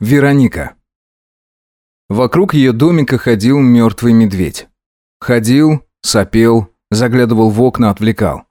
Вероника. Вокруг ее домика ходил мертвый медведь. Ходил, сопел, заглядывал в окна, отвлекал.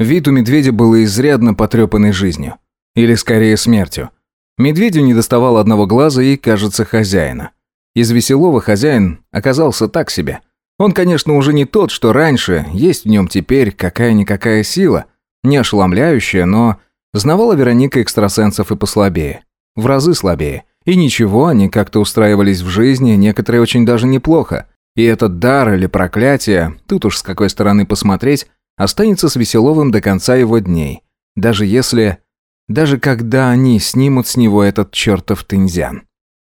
Вид у медведя было изрядно потрепанной жизнью. Или скорее смертью. Медведю недоставало одного глаза и, кажется, хозяина. Из веселого хозяин оказался так себе. Он, конечно, уже не тот, что раньше, есть в нем теперь какая-никакая сила, не ошеломляющая, но знавала Вероника экстрасенсов и послабее. В разы слабее – и ничего, они как-то устраивались в жизни, некоторые очень даже неплохо. И этот дар или проклятие, тут уж с какой стороны посмотреть, останется с Веселовым до конца его дней. Даже если... Даже когда они снимут с него этот чертов тынзян.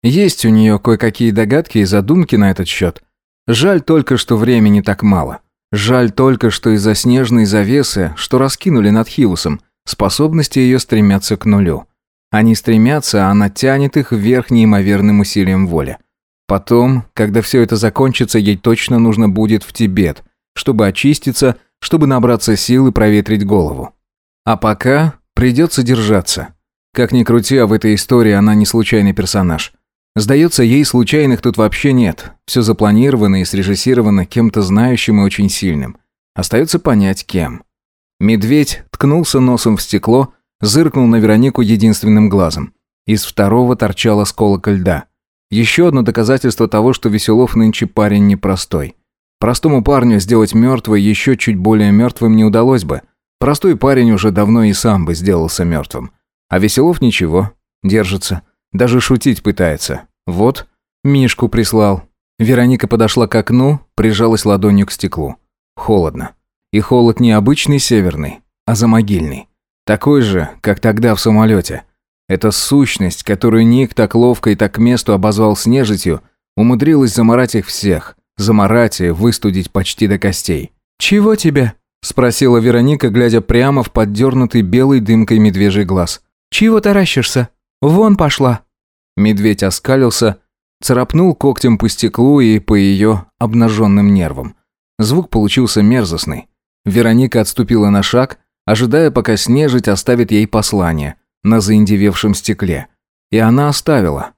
Есть у нее кое-какие догадки и задумки на этот счет. Жаль только, что времени так мало. Жаль только, что из-за снежной завесы, что раскинули над Хиусом, способности ее стремятся к нулю. Они стремятся, а она тянет их вверх неимоверным усилием воли. Потом, когда все это закончится, ей точно нужно будет в Тибет, чтобы очиститься, чтобы набраться сил и проветрить голову. А пока придется держаться. Как ни крути, а в этой истории она не случайный персонаж. Сдается, ей случайных тут вообще нет. Все запланировано и срежиссировано кем-то знающим и очень сильным. Остается понять, кем. Медведь ткнулся носом в стекло – Зыркнул на Веронику единственным глазом. Из второго торчала осколок льда. Еще одно доказательство того, что Веселов нынче парень непростой. Простому парню сделать мертвым еще чуть более мертвым не удалось бы. Простой парень уже давно и сам бы сделался мертвым. А Веселов ничего, держится. Даже шутить пытается. Вот, Мишку прислал. Вероника подошла к окну, прижалась ладонью к стеклу. Холодно. И холод не обычный северный, а замогильный. Такой же, как тогда в самолете. Эта сущность, которую Ник так ловко и так к месту обозвал снежитью, умудрилась заморать их всех, заморать и выстудить почти до костей. «Чего тебе?» – спросила Вероника, глядя прямо в поддернутый белой дымкой медвежий глаз. «Чего таращишься? Вон пошла!» Медведь оскалился, царапнул когтем по стеклу и по ее обнаженным нервам. Звук получился мерзостный. Вероника отступила на шаг – ожидая, пока снежить оставит ей послание на заиндевевшем стекле. И она оставила.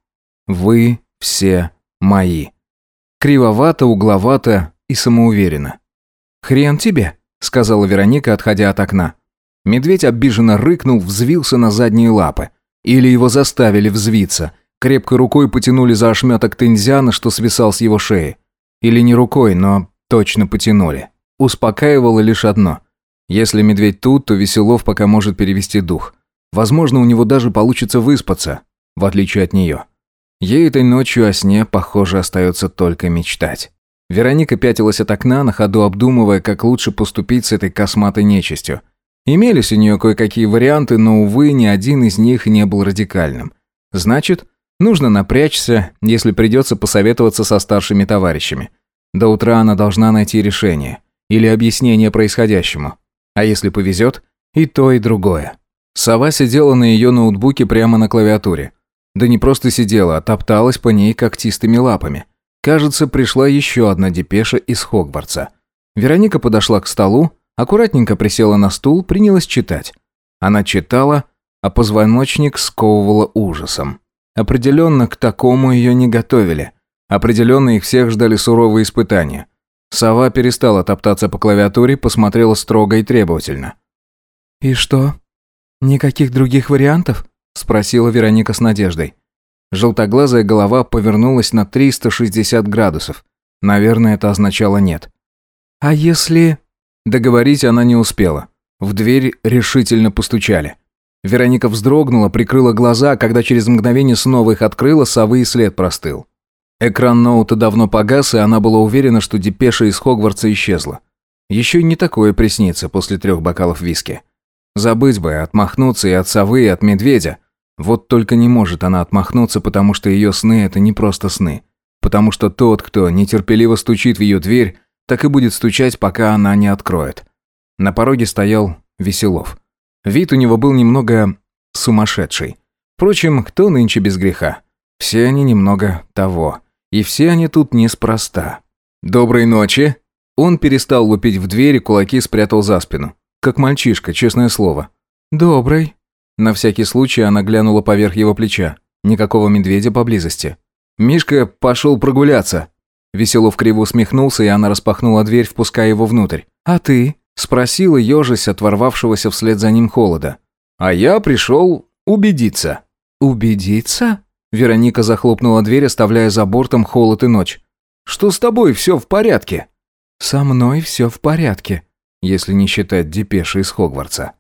«Вы все мои». Кривовато, угловато и самоуверенно. «Хрен тебе», — сказала Вероника, отходя от окна. Медведь обиженно рыкнул, взвился на задние лапы. Или его заставили взвиться. Крепкой рукой потянули за ошметок тензиана, что свисал с его шеи. Или не рукой, но точно потянули. Успокаивало лишь одно — если медведь тут, то Веселов пока может перевести дух. Возможно, у него даже получится выспаться, в отличие от нее. Ей этой ночью о сне, похоже, остается только мечтать. Вероника пятилась от окна, на ходу обдумывая, как лучше поступить с этой косматой нечистью. Имелись у нее кое-какие варианты, но, увы, ни один из них не был радикальным. Значит, нужно напрячься, если придется посоветоваться со старшими товарищами. До утра она должна найти решение или объяснение происходящему. А если повезет, и то, и другое. Сова сидела на ее ноутбуке прямо на клавиатуре. Да не просто сидела, а топталась по ней когтистыми лапами. Кажется, пришла еще одна депеша из Хогвартса. Вероника подошла к столу, аккуратненько присела на стул, принялась читать. Она читала, а позвоночник сковывала ужасом. Определенно к такому ее не готовили. Определенно их всех ждали суровые испытания. Сова перестала топтаться по клавиатуре, посмотрела строго и требовательно. «И что? Никаких других вариантов?» – спросила Вероника с надеждой. Желтоглазая голова повернулась на 360 градусов. Наверное, это означало «нет». «А если...» Договорить она не успела. В дверь решительно постучали. Вероника вздрогнула, прикрыла глаза, когда через мгновение снова их открыла, совы и след простыл. Экран ноута давно погас, и она была уверена, что депеша из Хогвартса исчезла. Еще и не такое приснится после трех бокалов виски. Забыть бы, отмахнуться и от совы, и от медведя. Вот только не может она отмахнуться, потому что ее сны – это не просто сны. Потому что тот, кто нетерпеливо стучит в ее дверь, так и будет стучать, пока она не откроет. На пороге стоял Веселов. Вид у него был немного сумасшедший. Впрочем, кто нынче без греха? Все они немного того. И все они тут неспроста. «Доброй ночи!» Он перестал лупить в дверь и кулаки спрятал за спину. Как мальчишка, честное слово. «Добрый». На всякий случай она глянула поверх его плеча. Никакого медведя поблизости. «Мишка пошел прогуляться». Веселов криво усмехнулся, и она распахнула дверь, впуская его внутрь. «А ты?» – спросила ежась отворвавшегося вслед за ним холода. «А я пришел убедиться». «Убедиться?» Вероника захлопнула дверь, оставляя за бортом холод и ночь. «Что с тобой? Все в порядке?» «Со мной все в порядке», если не считать депеши из Хогвартса.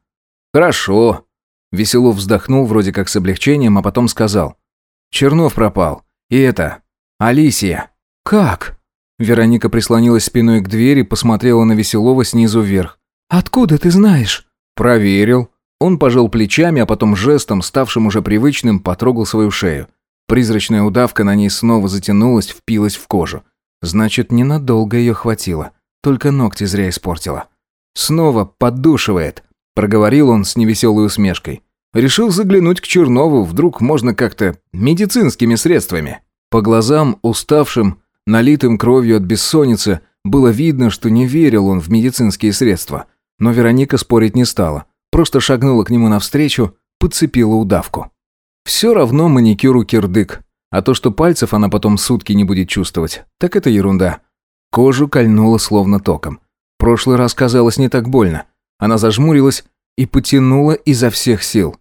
«Хорошо». Веселов вздохнул вроде как с облегчением, а потом сказал. «Чернов пропал. И это... Алисия». «Как?» Вероника прислонилась спиной к двери, посмотрела на Веселова снизу вверх. «Откуда ты знаешь?» «Проверил». Он пожал плечами, а потом жестом, ставшим уже привычным, потрогал свою шею. Призрачная удавка на ней снова затянулась, впилась в кожу. Значит, ненадолго ее хватило. Только ногти зря испортила. «Снова поддушивает», — проговорил он с невеселой усмешкой. «Решил заглянуть к Чернову, вдруг можно как-то медицинскими средствами». По глазам, уставшим, налитым кровью от бессонницы, было видно, что не верил он в медицинские средства. Но Вероника спорить не стала. Просто шагнула к нему навстречу, подцепила удавку. Все равно маникюру кирдык. А то, что пальцев она потом сутки не будет чувствовать, так это ерунда. Кожу кольнуло словно током. Прошлый раз казалось не так больно. Она зажмурилась и потянула изо всех сил.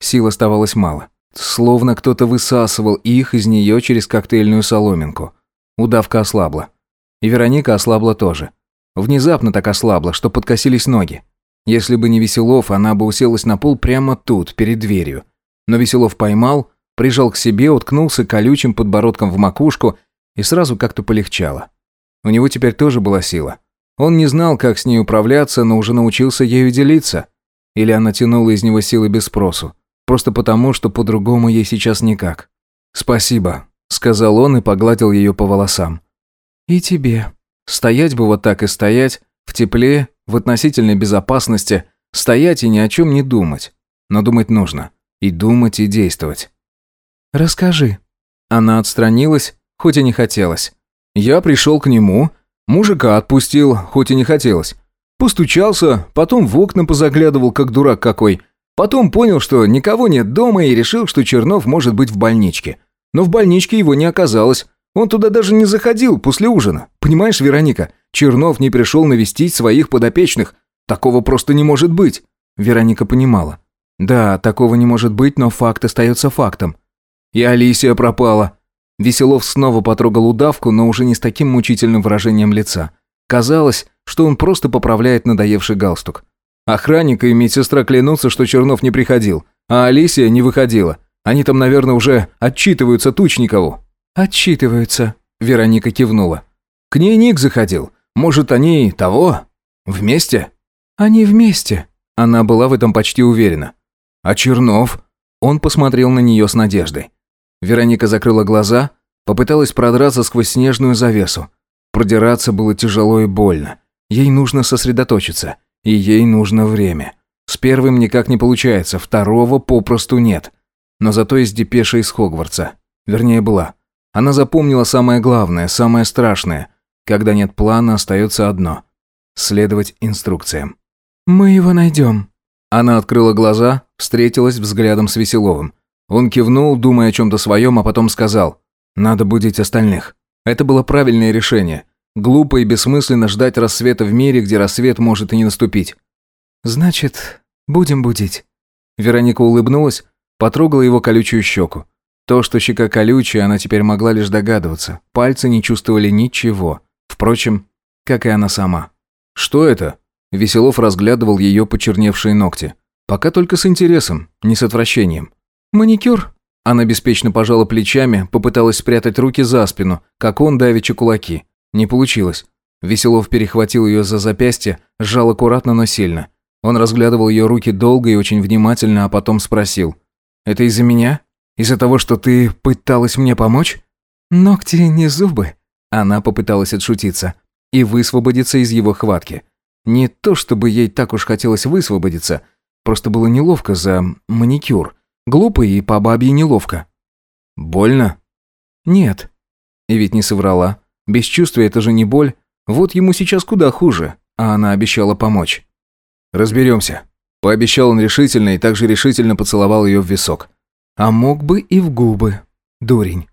Сил оставалось мало. Словно кто-то высасывал их из нее через коктейльную соломинку. Удавка ослабла. И Вероника ослабла тоже. Внезапно так ослабла, что подкосились ноги. Если бы не Веселов, она бы уселась на пол прямо тут, перед дверью но Веселов поймал, прижал к себе, уткнулся колючим подбородком в макушку и сразу как-то полегчало. У него теперь тоже была сила. Он не знал, как с ней управляться, но уже научился ею делиться. Или она тянула из него силы без спросу. Просто потому, что по-другому ей сейчас никак. «Спасибо», — сказал он и погладил ее по волосам. «И тебе». Стоять бы вот так и стоять, в тепле, в относительной безопасности, стоять и ни о чем не думать. Но думать нужно. И думать, и действовать. «Расскажи». Она отстранилась, хоть и не хотелось. Я пришел к нему, мужика отпустил, хоть и не хотелось. Постучался, потом в окна позаглядывал, как дурак какой. Потом понял, что никого нет дома и решил, что Чернов может быть в больничке. Но в больничке его не оказалось. Он туда даже не заходил после ужина. Понимаешь, Вероника, Чернов не пришел навестить своих подопечных. Такого просто не может быть. Вероника понимала. Да, такого не может быть, но факт остается фактом. И Алисия пропала. Веселов снова потрогал удавку, но уже не с таким мучительным выражением лица. Казалось, что он просто поправляет надоевший галстук. Охранник и медсестра клянутся, что Чернов не приходил, а Алисия не выходила. Они там, наверное, уже отчитываются Тучникову». «Отчитываются», — Вероника кивнула. «К ней Ник заходил. Может, они того? Вместе?» «Они вместе», — она была в этом почти уверена. «А Чернов?» Он посмотрел на нее с надеждой. Вероника закрыла глаза, попыталась продраться сквозь снежную завесу. Продираться было тяжело и больно. Ей нужно сосредоточиться, и ей нужно время. С первым никак не получается, второго попросту нет. Но зато есть депеша из Хогвартса. Вернее, была. Она запомнила самое главное, самое страшное. Когда нет плана, остается одно – следовать инструкциям. «Мы его найдем», она открыла глаза, встретилась взглядом с Веселовым. Он кивнул, думая о чем-то своем, а потом сказал «Надо будить остальных». Это было правильное решение. Глупо и бессмысленно ждать рассвета в мире, где рассвет может и не наступить. «Значит, будем будить». Вероника улыбнулась, потрогала его колючую щеку. То, что щека колючая, она теперь могла лишь догадываться. Пальцы не чувствовали ничего. Впрочем, как и она сама. «Что это?» Веселов разглядывал ее почерневшие ногти. Пока только с интересом, не с отвращением. «Маникюр?» Она беспечно пожала плечами, попыталась спрятать руки за спину, как он давеча кулаки. Не получилось. Веселов перехватил ее за запястье, сжал аккуратно, но сильно. Он разглядывал ее руки долго и очень внимательно, а потом спросил. «Это из-за меня? Из-за того, что ты пыталась мне помочь?» «Ногти не зубы». Она попыталась отшутиться и высвободиться из его хватки. Не то чтобы ей так уж хотелось высвободиться, просто было неловко за маникюр. Глупо и по бабье неловко. «Больно?» «Нет». И ведь не соврала. Бесчувствие – это же не боль. Вот ему сейчас куда хуже, а она обещала помочь. «Разберемся». Пообещал он решительно и также решительно поцеловал ее в висок. А мог бы и в губы. Дурень.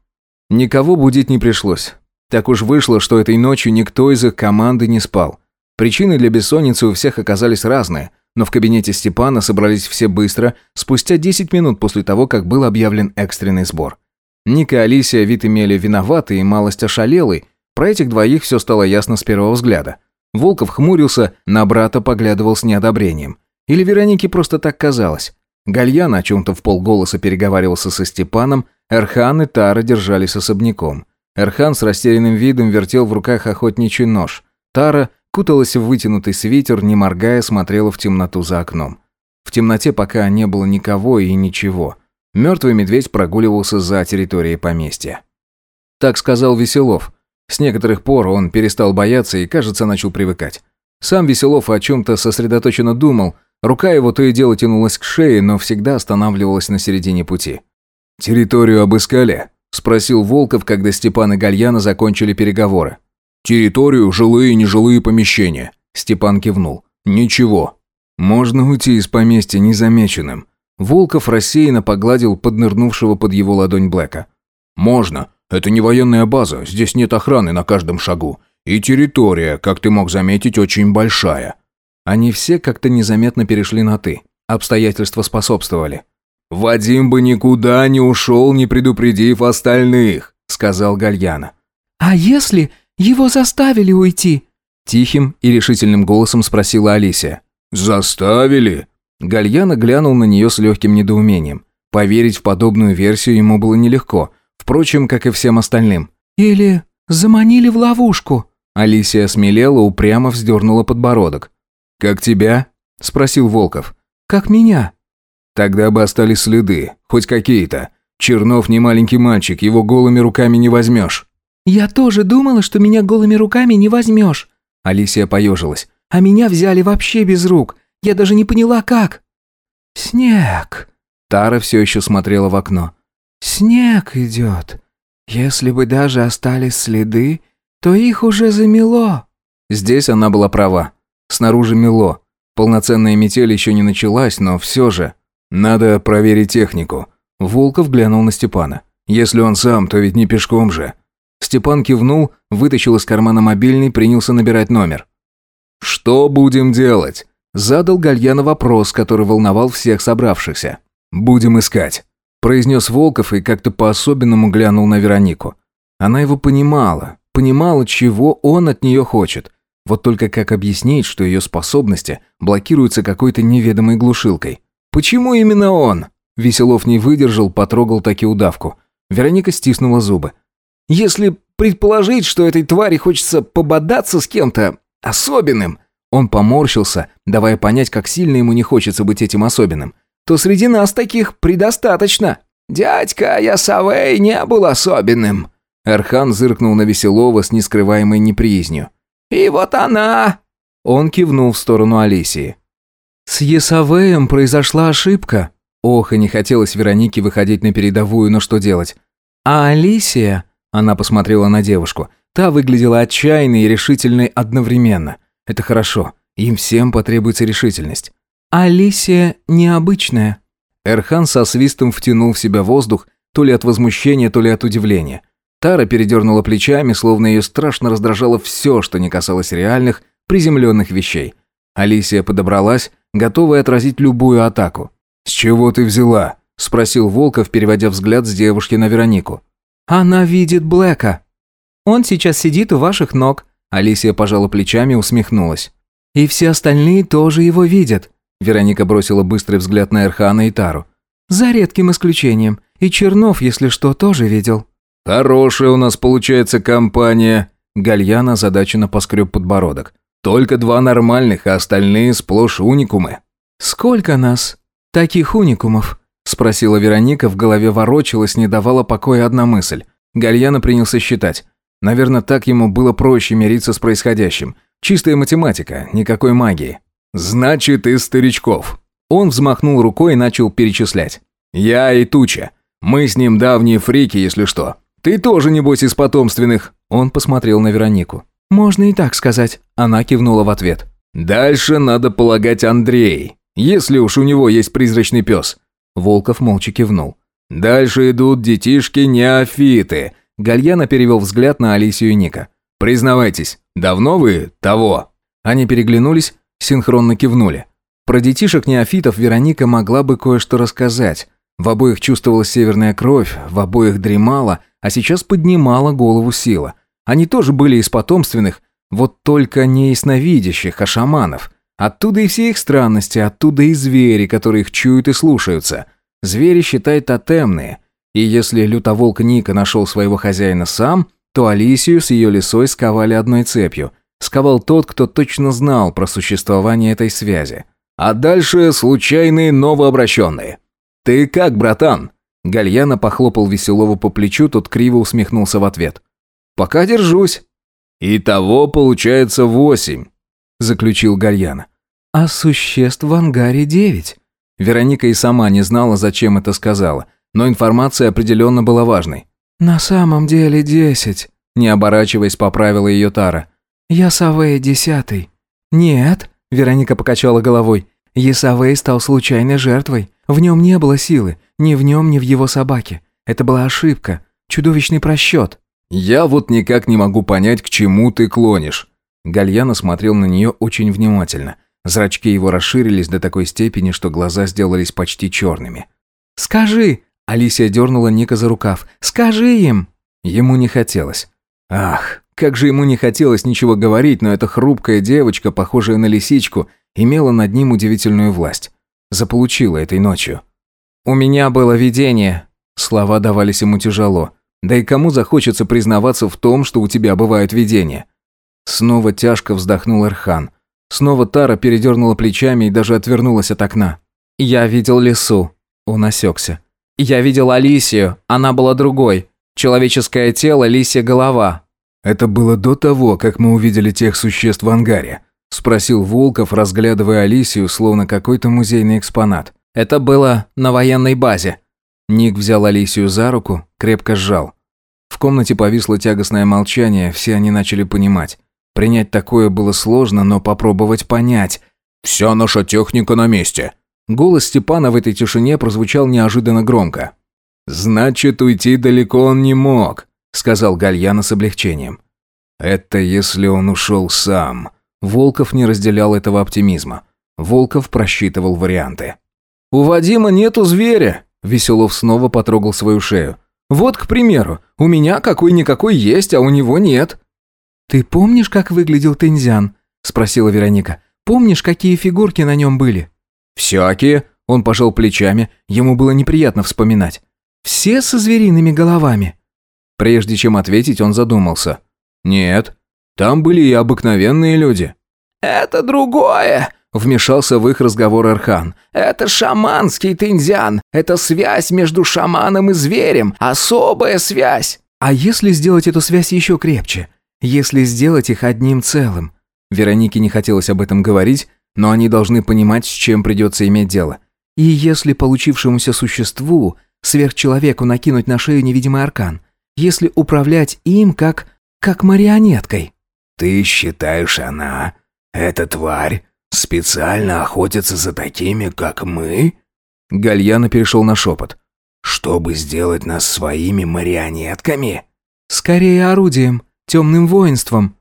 Никого будить не пришлось. Так уж вышло, что этой ночью никто из их команды не спал. Причины для бессонницы у всех оказались разные, но в кабинете Степана собрались все быстро, спустя 10 минут после того, как был объявлен экстренный сбор. Ника и Алисия вид имели виноватый и малость ошалелый, про этих двоих все стало ясно с первого взгляда. Волков хмурился, на брата поглядывал с неодобрением. Или Веронике просто так казалось. Гальян о чем-то в полголоса переговаривался со Степаном, Эрхан и Тара держались особняком. Эрхан с растерянным видом вертел в руках охотничий нож. Тара Куталась в вытянутый свитер, не моргая, смотрела в темноту за окном. В темноте пока не было никого и ничего. Мертвый медведь прогуливался за территорией поместья. Так сказал Веселов. С некоторых пор он перестал бояться и, кажется, начал привыкать. Сам Веселов о чем-то сосредоточенно думал, рука его то и дело тянулась к шее, но всегда останавливалась на середине пути. «Территорию обыскали?» – спросил Волков, когда Степан и Гальяна закончили переговоры. «Территорию, жилые и нежилые помещения». Степан кивнул. «Ничего. Можно уйти из поместья незамеченным». Волков рассеянно погладил поднырнувшего под его ладонь Блэка. «Можно. Это не военная база, здесь нет охраны на каждом шагу. И территория, как ты мог заметить, очень большая». Они все как-то незаметно перешли на «ты». Обстоятельства способствовали. «Вадим бы никуда не ушел, не предупредив остальных», — сказал Гальяна. «А если его заставили уйти!» Тихим и решительным голосом спросила Алисия. «Заставили?» Гальяна глянул на нее с легким недоумением. Поверить в подобную версию ему было нелегко, впрочем, как и всем остальным. «Или заманили в ловушку?» Алисия смелела, упрямо вздернула подбородок. «Как тебя?» – спросил Волков. «Как меня?» «Тогда бы остались следы, хоть какие-то. Чернов не маленький мальчик, его голыми руками не возьмешь». «Я тоже думала, что меня голыми руками не возьмешь». Алисия поежилась. «А меня взяли вообще без рук. Я даже не поняла, как». «Снег». Тара все еще смотрела в окно. «Снег идет. Если бы даже остались следы, то их уже замело». Здесь она была права. Снаружи мело. Полноценная метель еще не началась, но все же. «Надо проверить технику». Волков глянул на Степана. «Если он сам, то ведь не пешком же». Степан кивнул, вытащил из кармана мобильный, принялся набирать номер. «Что будем делать?» Задал Гальяна вопрос, который волновал всех собравшихся. «Будем искать», – произнес Волков и как-то по-особенному глянул на Веронику. Она его понимала, понимала, чего он от нее хочет. Вот только как объяснить, что ее способности блокируются какой-то неведомой глушилкой? «Почему именно он?» Веселов не выдержал, потрогал таки удавку. Вероника стиснула зубы. Если предположить, что этой твари хочется пободаться с кем-то особенным, он поморщился, давая понять, как сильно ему не хочется быть этим особенным, то среди нас таких предостаточно. «Дядька, я Савей не был особенным», Архан зыркнул на Веселова с нескрываемой неприязнью. «И вот она!» Он кивнул в сторону Алисии. «С Есавеем произошла ошибка». Ох, и не хотелось Веронике выходить на передовую, но что делать? «А Алисия она посмотрела на девушку. Та выглядела отчаянной и решительной одновременно. Это хорошо. Им всем потребуется решительность. «Алисия необычная». Эрхан со свистом втянул в себя воздух, то ли от возмущения, то ли от удивления. Тара передернула плечами, словно ее страшно раздражало все, что не касалось реальных, приземленных вещей. Алисия подобралась, готовая отразить любую атаку. «С чего ты взяла?» – спросил Волков, переводя взгляд с девушки на Веронику. «Она видит Блэка!» «Он сейчас сидит у ваших ног», – Алисия пожала плечами и усмехнулась. «И все остальные тоже его видят», – Вероника бросила быстрый взгляд на Эрхана и Тару. «За редким исключением. И Чернов, если что, тоже видел». «Хорошая у нас получается компания», – Гальяна озадаченно поскреб подбородок. «Только два нормальных, а остальные сплошь уникумы». «Сколько нас? Таких уникумов?» Спросила Вероника, в голове ворочалась, не давала покоя одна мысль. Гальяна принялся считать. Наверное, так ему было проще мириться с происходящим. Чистая математика, никакой магии. «Значит, из старичков». Он взмахнул рукой и начал перечислять. «Я и Туча. Мы с ним давние фрики, если что. Ты тоже, небось, из потомственных». Он посмотрел на Веронику. «Можно и так сказать», – она кивнула в ответ. «Дальше надо полагать Андрей, если уж у него есть призрачный пес. Волков молча кивнул. «Дальше идут детишки-неофиты», — Гальяна перевел взгляд на Алисию и Ника. «Признавайтесь, давно вы того?» Они переглянулись, синхронно кивнули. Про детишек-неофитов Вероника могла бы кое-что рассказать. В обоих чувствовалась северная кровь, в обоих дремала, а сейчас поднимала голову сила. Они тоже были из потомственных, вот только не ясновидящих, а шаманов. Оттуда и все их странности, оттуда и звери, которые их чуют и слушаются. Звери, считают тотемные. И если лютоволк Ника нашел своего хозяина сам, то Алисию с ее лисой сковали одной цепью. Сковал тот, кто точно знал про существование этой связи. А дальше случайные новообращенные. «Ты как, братан?» Гальяна похлопал Веселову по плечу, тот криво усмехнулся в ответ. «Пока держусь». «Итого получается восемь. — заключил Гальян. «А существ в ангаре девять». Вероника и сама не знала, зачем это сказала, но информация определенно была важной. «На самом деле десять», — не оборачиваясь, поправила ее Тара. «Я Савей десятый». «Нет», — Вероника покачала головой, — «Ясавей стал случайной жертвой. В нем не было силы, ни в нем, ни в его собаке. Это была ошибка, чудовищный просчет». «Я вот никак не могу понять, к чему ты клонишь», Гальяна смотрел на нее очень внимательно. Зрачки его расширились до такой степени, что глаза сделались почти черными. «Скажи!» — Алисия дернула Ника за рукав. «Скажи им!» Ему не хотелось. Ах, как же ему не хотелось ничего говорить, но эта хрупкая девочка, похожая на лисичку, имела над ним удивительную власть. Заполучила этой ночью. «У меня было видение». Слова давались ему тяжело. Да и кому захочется признаваться в том, что у тебя бывают видения? Снова тяжко вздохнул Эрхан. Снова Тара передернула плечами и даже отвернулась от окна. «Я видел лису, Он осекся. «Я видел Алисию. Она была другой. Человеческое тело, лисья голова». «Это было до того, как мы увидели тех существ в ангаре», спросил Волков, разглядывая Алисию, словно какой-то музейный экспонат. «Это было на военной базе». Ник взял Алисию за руку, крепко сжал. В комнате повисло тягостное молчание, все они начали понимать. Принять такое было сложно, но попробовать понять. «Вся наша техника на месте!» Голос Степана в этой тишине прозвучал неожиданно громко. «Значит, уйти далеко он не мог», — сказал Гальяна с облегчением. «Это если он ушел сам». Волков не разделял этого оптимизма. Волков просчитывал варианты. «У Вадима нету зверя!» Веселов снова потрогал свою шею. «Вот, к примеру, у меня какой-никакой есть, а у него нет». «Ты помнишь, как выглядел Тензян?» – спросила Вероника. «Помнишь, какие фигурки на нем были?» «Всякие», – он пожал плечами, ему было неприятно вспоминать. «Все со звериными головами?» Прежде чем ответить, он задумался. «Нет, там были и обыкновенные люди». «Это другое», Вмешался в их разговор Архан. «Это шаманский тензян. Это связь между шаманом и зверем. Особая связь!» «А если сделать эту связь еще крепче? если сделать их одним целым. Веронике не хотелось об этом говорить, но они должны понимать, с чем придется иметь дело. И если получившемуся существу, сверхчеловеку накинуть на шею невидимый аркан, если управлять им как... как марионеткой. «Ты считаешь, она, эта тварь, специально охотится за такими, как мы?» Гальяна перешел на шепот. «Чтобы сделать нас своими марионетками?» «Скорее орудием», темным воинством».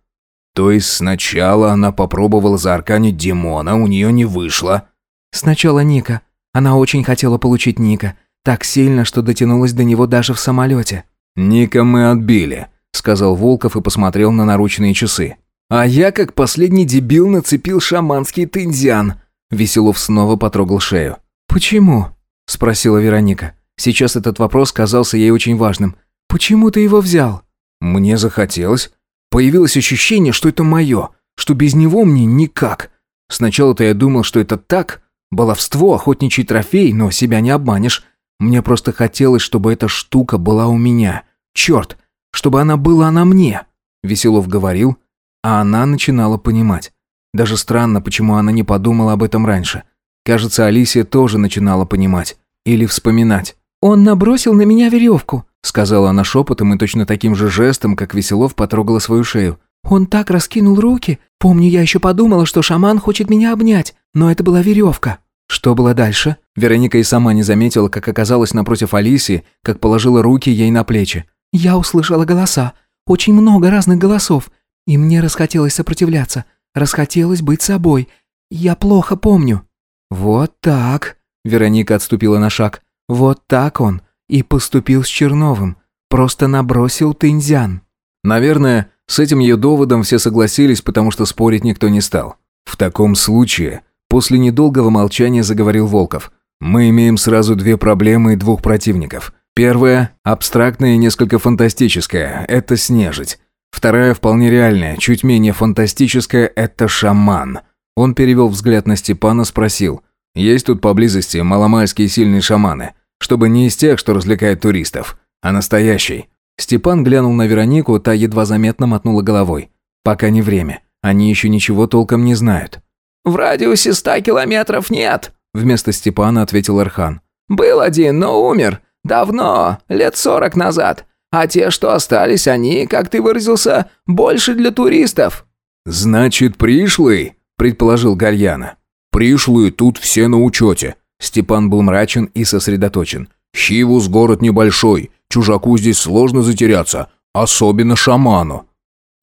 «То есть сначала она попробовала заарканить демона, у нее не вышло?» «Сначала Ника. Она очень хотела получить Ника. Так сильно, что дотянулась до него даже в самолете». «Ника мы отбили», — сказал Волков и посмотрел на наручные часы. «А я, как последний дебил, нацепил шаманский тензиан». Веселов снова потрогал шею. «Почему?» — спросила Вероника. Сейчас этот вопрос казался ей очень важным. «Почему ты его взял?» Мне захотелось. Появилось ощущение, что это мое, что без него мне никак. Сначала-то я думал, что это так, баловство, охотничий трофей, но себя не обманешь. Мне просто хотелось, чтобы эта штука была у меня. Черт, чтобы она была на мне, Веселов говорил, а она начинала понимать. Даже странно, почему она не подумала об этом раньше. Кажется, Алисия тоже начинала понимать. Или вспоминать. «Он набросил на меня веревку сказала она шепотом и точно таким же жестом, как Веселов потрогала свою шею. Он так раскинул руки. Помню, я еще подумала, что шаман хочет меня обнять, но это была веревка. Что было дальше? Вероника и сама не заметила, как оказалась напротив Алисии, как положила руки ей на плечи. Я услышала голоса. Очень много разных голосов. И мне расхотелось сопротивляться. Расхотелось быть собой. Я плохо помню. Вот так. Вероника отступила на шаг. Вот так он. И поступил с Черновым. Просто набросил Тынзян. Наверное, с этим ее доводом все согласились, потому что спорить никто не стал. В таком случае, после недолгого молчания заговорил Волков. Мы имеем сразу две проблемы и двух противников. Первая – абстрактная и несколько фантастическая – это Снежить. Вторая – вполне реальная, чуть менее фантастическая – это Шаман. Он перевел взгляд на Степана, спросил. «Есть тут поблизости маломайские сильные шаманы?» чтобы не из тех, что развлекает туристов, а настоящий. Степан глянул на Веронику, та едва заметно мотнула головой. Пока не время. Они еще ничего толком не знают. «В радиусе ста километров нет», — вместо Степана ответил Архан. «Был один, но умер. Давно, лет сорок назад. А те, что остались, они, как ты выразился, больше для туристов». «Значит, пришлые?» – предположил Гальяна. «Пришлые тут все на учете. Степан был мрачен и сосредоточен. «Хивус город небольшой, чужаку здесь сложно затеряться, особенно шаману».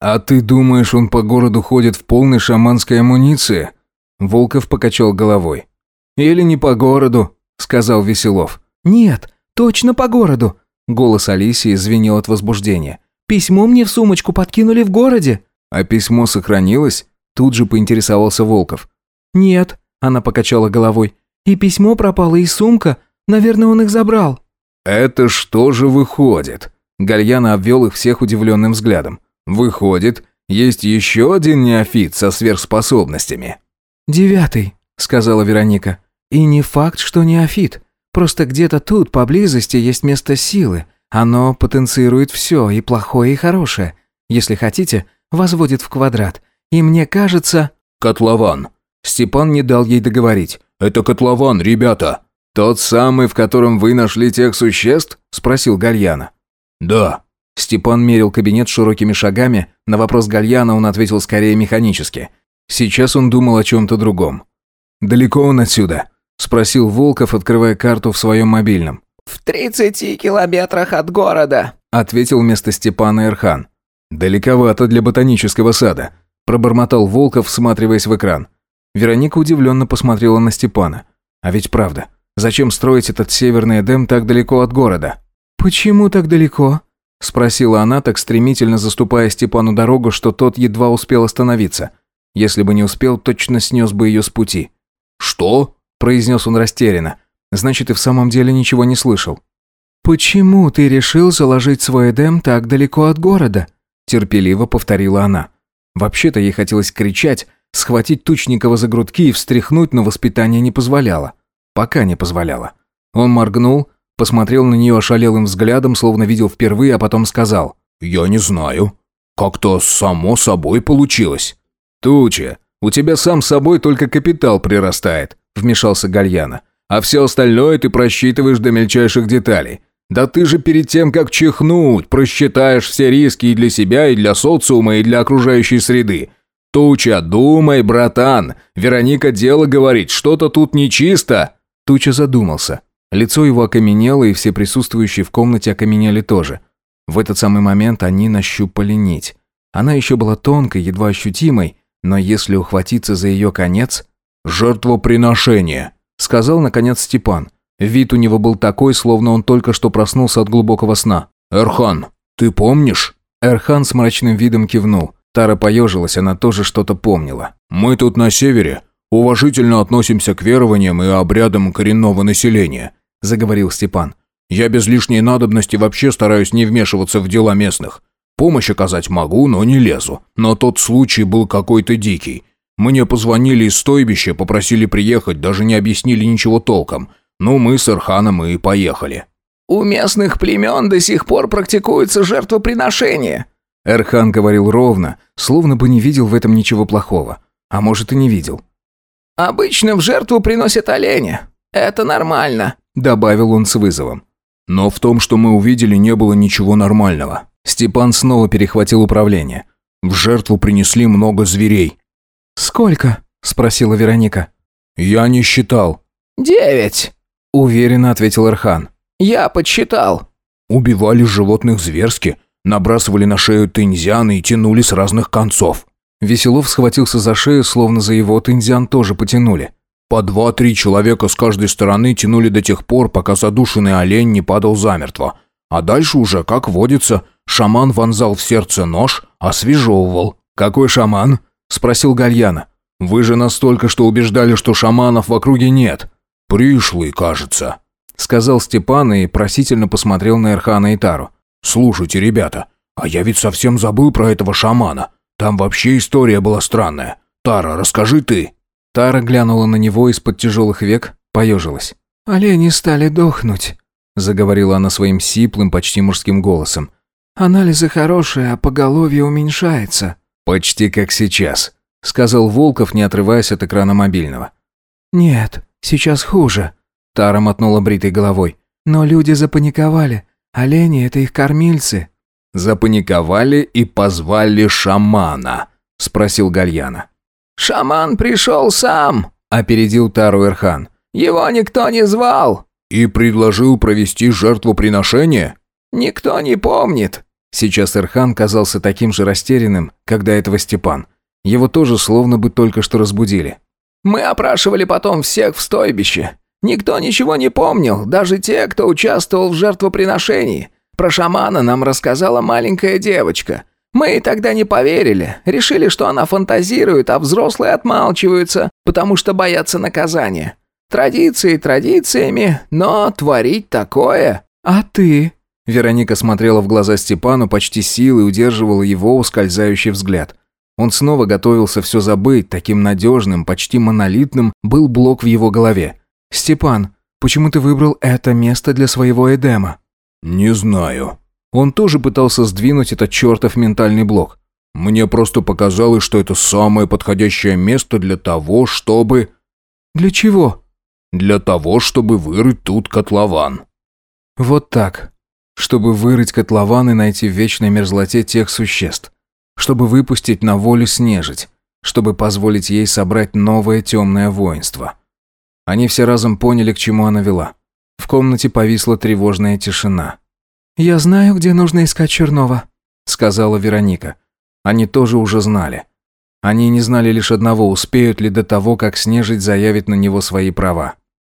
«А ты думаешь, он по городу ходит в полной шаманской амуниции?» Волков покачал головой. «Или не по городу», — сказал Веселов. «Нет, точно по городу», — голос Алисии звенел от возбуждения. «Письмо мне в сумочку подкинули в городе». «А письмо сохранилось?» Тут же поинтересовался Волков. «Нет», — она покачала головой. И письмо пропало, и сумка. Наверное, он их забрал». «Это что же выходит?» Гальяна обвел их всех удивленным взглядом. «Выходит, есть еще один неофит со сверхспособностями». «Девятый», — сказала Вероника. «И не факт, что неофит. Просто где-то тут, поблизости, есть место силы. Оно потенцирует все, и плохое, и хорошее. Если хотите, возводит в квадрат. И мне кажется...» «Котлован». Степан не дал ей договорить. «Это котлован, ребята!» «Тот самый, в котором вы нашли тех существ?» – спросил Гальяна. «Да». Степан мерил кабинет широкими шагами, на вопрос Гальяна он ответил скорее механически. Сейчас он думал о чем-то другом. «Далеко он отсюда?» – спросил Волков, открывая карту в своем мобильном. «В 30 километрах от города», – ответил вместо Степана Эрхан. «Далековато для ботанического сада», – пробормотал Волков, всматриваясь в экран. Вероника удивленно посмотрела на Степана. «А ведь правда. Зачем строить этот северный Эдем так далеко от города?» «Почему так далеко?» Спросила она, так стремительно заступая Степану дорогу, что тот едва успел остановиться. Если бы не успел, точно снес бы ее с пути. «Что?» – произнес он растерянно. «Значит, и в самом деле ничего не слышал». «Почему ты решил заложить свой Эдем так далеко от города?» – терпеливо повторила она. Вообще-то ей хотелось кричать – Схватить Тучникова за грудки и встряхнуть, но воспитание не позволяло. Пока не позволяло. Он моргнул, посмотрел на нее ошалелым взглядом, словно видел впервые, а потом сказал. «Я не знаю. Как-то само собой получилось». «Туча, у тебя сам собой только капитал прирастает», — вмешался Гальяна. «А все остальное ты просчитываешь до мельчайших деталей. Да ты же перед тем, как чихнуть, просчитаешь все риски и для себя, и для социума, и для окружающей среды. «Туча, думай, братан! Вероника дело говорит, что-то тут нечисто!» Туча задумался. Лицо его окаменело, и все присутствующие в комнате окаменели тоже. В этот самый момент они нащупали нить. Она еще была тонкой, едва ощутимой, но если ухватиться за ее конец... «Жертвоприношение», — сказал, наконец, Степан. Вид у него был такой, словно он только что проснулся от глубокого сна. «Эрхан, ты помнишь?» Эрхан с мрачным видом кивнул. Тара поежилась, она тоже что-то помнила. «Мы тут на севере уважительно относимся к верованиям и обрядам коренного населения», – заговорил Степан. «Я без лишней надобности вообще стараюсь не вмешиваться в дела местных. Помощь оказать могу, но не лезу. Но тот случай был какой-то дикий. Мне позвонили из стойбища, попросили приехать, даже не объяснили ничего толком. Ну, мы с Ирханом и поехали». «У местных племен до сих пор практикуется жертвоприношение», Эрхан говорил ровно, словно бы не видел в этом ничего плохого. А может и не видел. «Обычно в жертву приносят оленя. Это нормально», — добавил он с вызовом. Но в том, что мы увидели, не было ничего нормального. Степан снова перехватил управление. В жертву принесли много зверей. «Сколько?» – спросила Вероника. «Я не считал». «Девять», – уверенно ответил Эрхан. «Я подсчитал». «Убивали животных зверски набрасывали на шею тынзян и тянули с разных концов. Веселов схватился за шею, словно за его тынзян тоже потянули. По два-три человека с каждой стороны тянули до тех пор, пока задушенный олень не падал замертво. А дальше уже, как водится, шаман вонзал в сердце нож, освежевывал. «Какой шаман?» – спросил Гальяна. «Вы же настолько, что убеждали, что шаманов в округе нет». «Пришлый, кажется», – сказал Степан и просительно посмотрел на Эрхана и Тару. «Слушайте, ребята, а я ведь совсем забыл про этого шамана. Там вообще история была странная. Тара, расскажи ты». Тара глянула на него из-под тяжелых век, поежилась. «Олени стали дохнуть», — заговорила она своим сиплым, почти мужским голосом. «Анализы хорошие, а поголовье уменьшается». «Почти как сейчас», — сказал Волков, не отрываясь от экрана мобильного. «Нет, сейчас хуже», — Тара мотнула бритой головой. «Но люди запаниковали. Олени — это их кормильцы». «Запаниковали и позвали шамана», — спросил Гальяна. «Шаман пришел сам», — опередил Тару Эрхан. «Его никто не звал». «И предложил провести жертвоприношение?» «Никто не помнит». Сейчас Эрхан казался таким же растерянным, как до этого Степан. Его тоже словно бы только что разбудили. «Мы опрашивали потом всех в стойбище. Никто ничего не помнил, даже те, кто участвовал в жертвоприношении. Про шамана нам рассказала маленькая девочка. Мы и тогда не поверили, решили, что она фантазирует, а взрослые отмалчиваются, потому что боятся наказания. Традиции традициями, но творить такое... А ты?» Вероника смотрела в глаза Степану, почти силой удерживала его ускользающий взгляд. Он снова готовился все забыть, таким надежным, почти монолитным был блок в его голове. «Степан, почему ты выбрал это место для своего Эдема?» «Не знаю». Он тоже пытался сдвинуть этот чертов ментальный блок. «Мне просто показалось, что это самое подходящее место для того, чтобы...» «Для чего?» «Для того, чтобы вырыть тут котлован». «Вот так. Чтобы вырыть котлован и найти в вечной мерзлоте тех существ. Чтобы выпустить на волю снежить. Чтобы позволить ей собрать новое темное воинство». Они все разом поняли, к чему она вела. В комнате повисла тревожная тишина. «Я знаю, где нужно искать Чернова», — сказала Вероника. Они тоже уже знали. Они не знали лишь одного, успеют ли до того, как Снежить заявит на него свои права.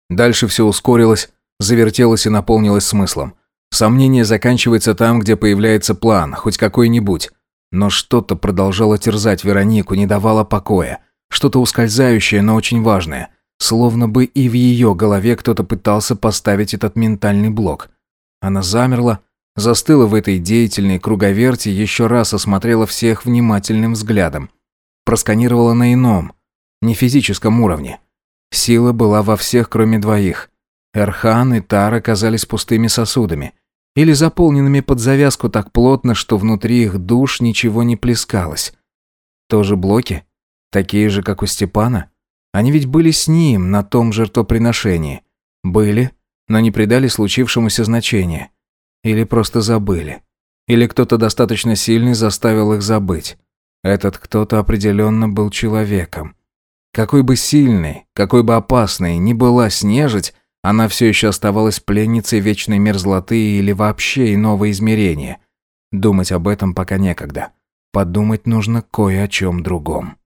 Дальше все ускорилось, завертелось и наполнилось смыслом. Сомнение заканчивается там, где появляется план, хоть какой-нибудь. Но что-то продолжало терзать Веронику, не давало покоя. Что-то ускользающее, но очень важное — Словно бы и в ее голове кто-то пытался поставить этот ментальный блок. Она замерла, застыла в этой деятельной круговерти, еще раз осмотрела всех внимательным взглядом. Просканировала на ином, не физическом уровне. Сила была во всех, кроме двоих. Эрхан и Тара казались пустыми сосудами. Или заполненными под завязку так плотно, что внутри их душ ничего не плескалось. Тоже блоки? Такие же, как у Степана? Они ведь были с ним на том жертвоприношении. Были, но не придали случившемуся значения. Или просто забыли. Или кто-то достаточно сильный заставил их забыть. Этот кто-то определенно был человеком. Какой бы сильной, какой бы опасной ни была снежить, она все еще оставалась пленницей вечной мерзлоты или вообще иного измерения. Думать об этом пока некогда. Подумать нужно кое о чем другом.